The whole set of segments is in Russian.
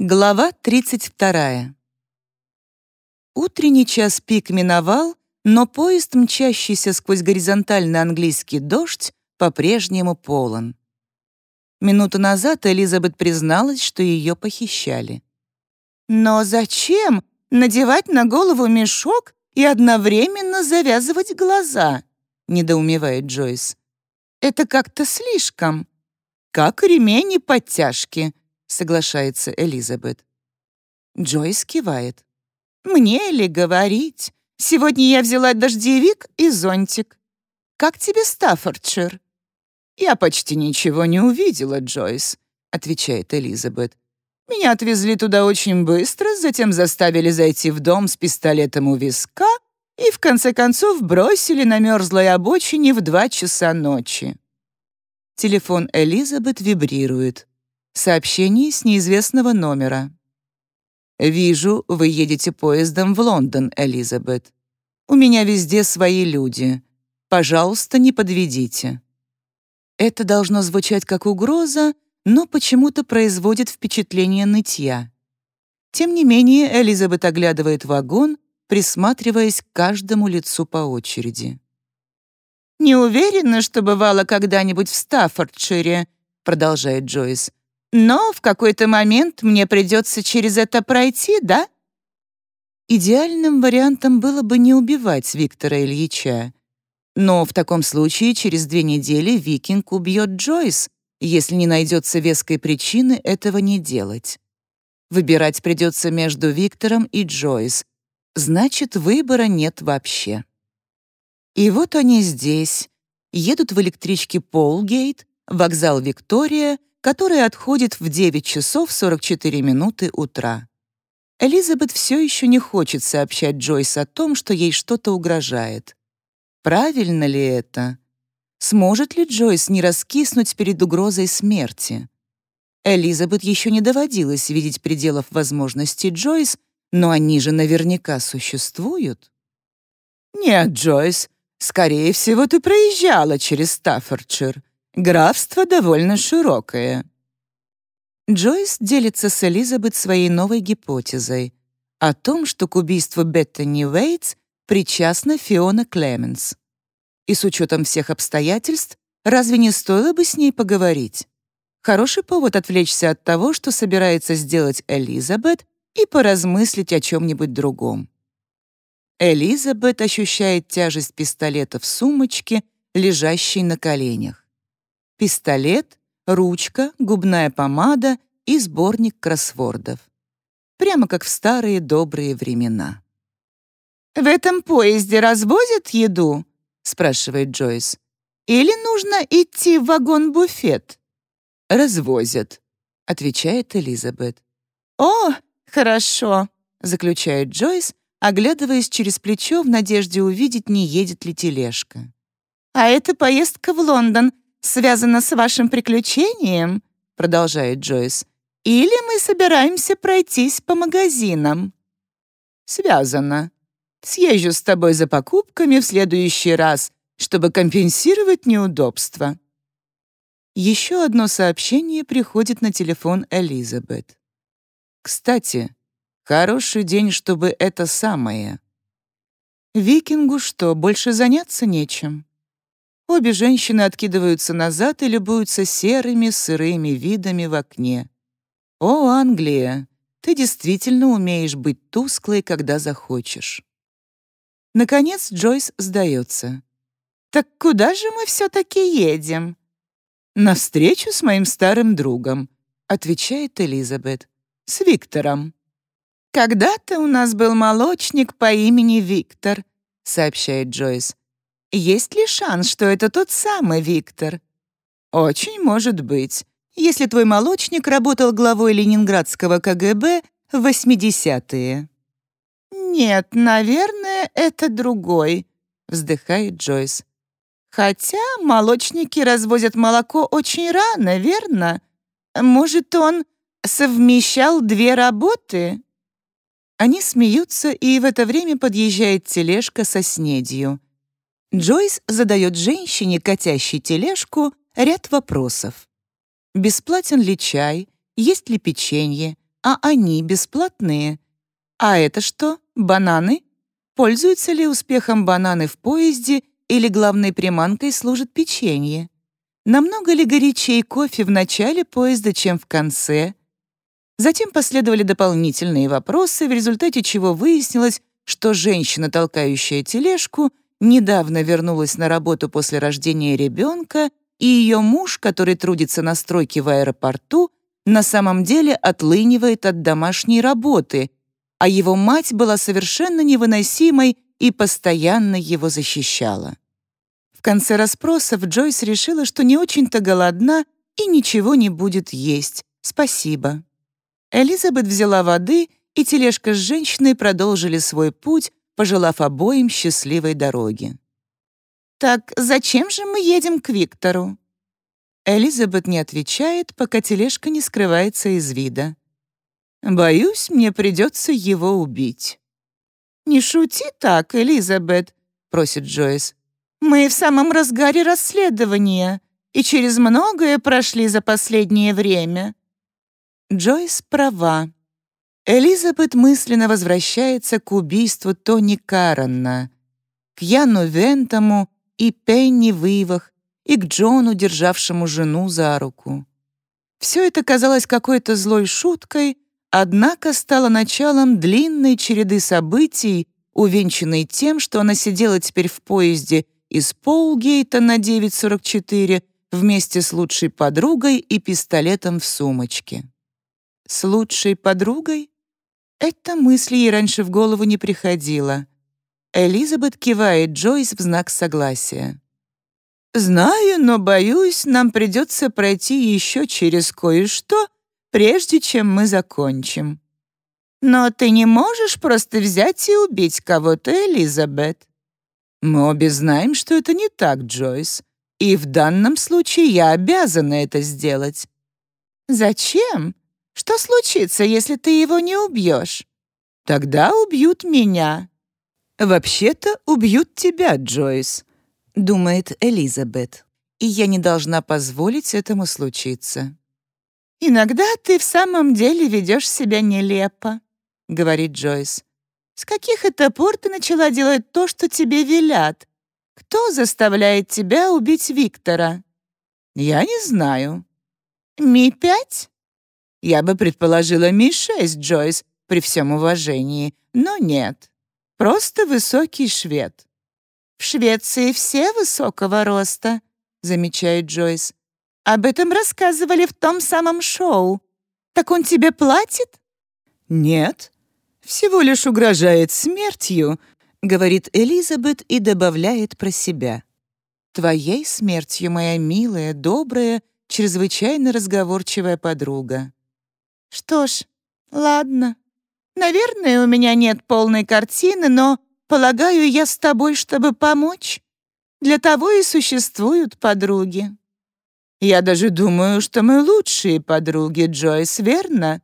Глава 32. Утренний час пик миновал, но поезд, мчащийся сквозь горизонтальный английский дождь, по-прежнему полон. Минуту назад Элизабет призналась, что ее похищали. «Но зачем надевать на голову мешок и одновременно завязывать глаза?» — недоумевает Джойс. «Это как-то слишком. Как ремень и подтяжки», соглашается Элизабет. Джойс кивает. «Мне ли говорить? Сегодня я взяла дождевик и зонтик. Как тебе Стаффордшир?» «Я почти ничего не увидела, Джойс», — отвечает Элизабет. «Меня отвезли туда очень быстро, затем заставили зайти в дом с пистолетом у виска и, в конце концов, бросили на мерзлой обочине в два часа ночи». Телефон Элизабет вибрирует. Сообщение с неизвестного номера. «Вижу, вы едете поездом в Лондон, Элизабет. У меня везде свои люди. Пожалуйста, не подведите». Это должно звучать как угроза, но почему-то производит впечатление нытья. Тем не менее, Элизабет оглядывает вагон, присматриваясь к каждому лицу по очереди. «Не уверена, что бывала когда-нибудь в Стаффордшире», продолжает Джойс. Но в какой-то момент мне придется через это пройти, да? Идеальным вариантом было бы не убивать Виктора Ильича. Но в таком случае через две недели Викинг убьет Джойс, если не найдется веской причины этого не делать. Выбирать придется между Виктором и Джойс. Значит, выбора нет вообще. И вот они здесь, едут в электричке Полгейт, вокзал Виктория, который отходит в 9 часов 44 минуты утра. Элизабет все еще не хочет сообщать Джойс о том, что ей что-то угрожает. Правильно ли это? Сможет ли Джойс не раскиснуть перед угрозой смерти? Элизабет еще не доводилось видеть пределов возможностей Джойс, но они же наверняка существуют. «Нет, Джойс, скорее всего, ты проезжала через Стаффордшир. Графство довольно широкое». Джойс делится с Элизабет своей новой гипотезой о том, что к убийству Беттани Уэйтс причастна Фиона Клеменс. И с учетом всех обстоятельств, разве не стоило бы с ней поговорить? Хороший повод отвлечься от того, что собирается сделать Элизабет, и поразмыслить о чем-нибудь другом. Элизабет ощущает тяжесть пистолета в сумочке, лежащей на коленях пистолет, ручка, губная помада и сборник кроссвордов. Прямо как в старые добрые времена. «В этом поезде развозят еду?» — спрашивает Джойс. «Или нужно идти в вагон-буфет?» «Развозят», — отвечает Элизабет. «О, хорошо», — заключает Джойс, оглядываясь через плечо в надежде увидеть, не едет ли тележка. «А эта поездка в Лондон связано с вашим приключением?» продолжает Джойс. «Или мы собираемся пройтись по магазинам?» «Связано. Съезжу с тобой за покупками в следующий раз, чтобы компенсировать неудобства». Еще одно сообщение приходит на телефон Элизабет. «Кстати, хороший день, чтобы это самое». Викингу что, больше заняться нечем? Обе женщины откидываются назад и любуются серыми, сырыми видами в окне. «О, Англия, ты действительно умеешь быть тусклой, когда захочешь». Наконец Джойс сдается. «Так куда же мы все-таки едем?» «На встречу с моим старым другом», — отвечает Элизабет. «С Виктором». «Когда-то у нас был молочник по имени Виктор», — сообщает Джойс. Есть ли шанс, что это тот самый Виктор? Очень может быть, если твой молочник работал главой ленинградского КГБ в 80-е. Нет, наверное, это другой, вздыхает Джойс. Хотя молочники развозят молоко очень рано, верно? Может, он совмещал две работы? Они смеются, и в это время подъезжает тележка со снедью. Джойс задает женщине, катящей тележку, ряд вопросов. Бесплатен ли чай? Есть ли печенье? а они бесплатные. А это что, бананы? Пользуются ли успехом бананы в поезде или главной приманкой служит печенье? Намного ли горячей кофе в начале поезда, чем в конце? Затем последовали дополнительные вопросы, в результате чего выяснилось, что женщина, толкающая тележку, недавно вернулась на работу после рождения ребенка, и ее муж, который трудится на стройке в аэропорту, на самом деле отлынивает от домашней работы, а его мать была совершенно невыносимой и постоянно его защищала. В конце расспросов Джойс решила, что не очень-то голодна и ничего не будет есть. Спасибо. Элизабет взяла воды, и тележка с женщиной продолжили свой путь, пожелав обоим счастливой дороги. «Так зачем же мы едем к Виктору?» Элизабет не отвечает, пока тележка не скрывается из вида. «Боюсь, мне придется его убить». «Не шути так, Элизабет», — просит Джойс. «Мы в самом разгаре расследования и через многое прошли за последнее время. Джойс права. Элизабет мысленно возвращается к убийству Тони Карранна, к Яну Вентому и Пенни Вывах, и к Джону, державшему жену за руку. Все это казалось какой-то злой шуткой, однако стало началом длинной череды событий, увенчанной тем, что она сидела теперь в поезде из Полгейта на 9.44 вместе с лучшей подругой и пистолетом в сумочке. С лучшей подругой? Эта мысль ей раньше в голову не приходила. Элизабет кивает Джойс в знак согласия. «Знаю, но, боюсь, нам придется пройти еще через кое-что, прежде чем мы закончим». «Но ты не можешь просто взять и убить кого-то, Элизабет?» «Мы обе знаем, что это не так, Джойс, и в данном случае я обязана это сделать». «Зачем? Что случится, если ты его не убьешь? Тогда убьют меня. Вообще-то убьют тебя, Джойс, думает Элизабет. И я не должна позволить этому случиться. «Иногда ты в самом деле ведешь себя нелепо», — говорит Джойс. «С каких это пор ты начала делать то, что тебе велят? Кто заставляет тебя убить Виктора?» «Я не знаю». «Ми-5?» Я бы предположила Ми-6, Джойс, при всем уважении, но нет. Просто высокий швед. «В Швеции все высокого роста», — замечает Джойс. «Об этом рассказывали в том самом шоу. Так он тебе платит?» «Нет, всего лишь угрожает смертью», — говорит Элизабет и добавляет про себя. «Твоей смертью, моя милая, добрая, чрезвычайно разговорчивая подруга». Что ж, ладно. Наверное, у меня нет полной картины, но, полагаю, я с тобой, чтобы помочь. Для того и существуют подруги. Я даже думаю, что мы лучшие подруги, Джойс, верно?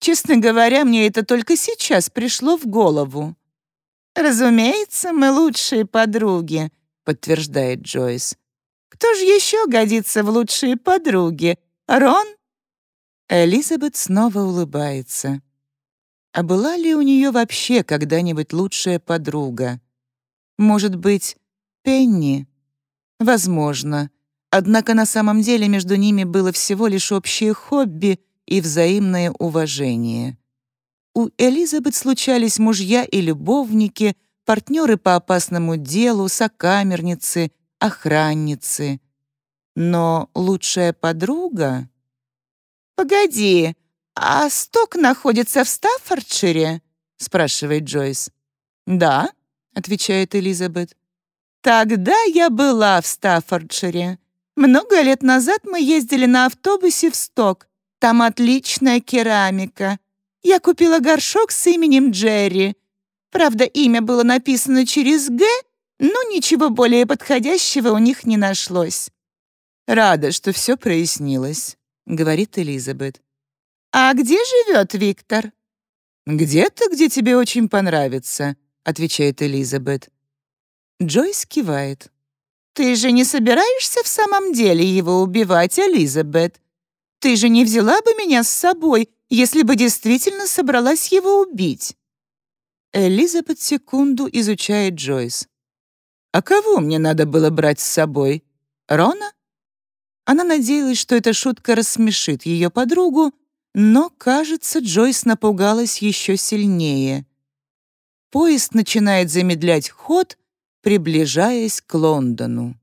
Честно говоря, мне это только сейчас пришло в голову. Разумеется, мы лучшие подруги, подтверждает Джойс. Кто же еще годится в лучшие подруги? Рон Элизабет снова улыбается. А была ли у нее вообще когда-нибудь лучшая подруга? Может быть, Пенни? Возможно. Однако на самом деле между ними было всего лишь общее хобби и взаимное уважение. У Элизабет случались мужья и любовники, партнеры по опасному делу, сокамерницы, охранницы. Но лучшая подруга... «Погоди, а Сток находится в Стаффордшире?» — спрашивает Джойс. «Да», — отвечает Элизабет. «Тогда я была в Стаффордшире. Много лет назад мы ездили на автобусе в Сток. Там отличная керамика. Я купила горшок с именем Джерри. Правда, имя было написано через «Г», но ничего более подходящего у них не нашлось. Рада, что все прояснилось говорит Элизабет. «А где живет Виктор?» «Где-то, где тебе очень понравится», — отвечает Элизабет. Джойс кивает. «Ты же не собираешься в самом деле его убивать, Элизабет? Ты же не взяла бы меня с собой, если бы действительно собралась его убить. Элизабет секунду изучает Джойс. «А кого мне надо было брать с собой? Рона?» Она надеялась, что эта шутка рассмешит ее подругу, но, кажется, Джойс напугалась еще сильнее. Поезд начинает замедлять ход, приближаясь к Лондону.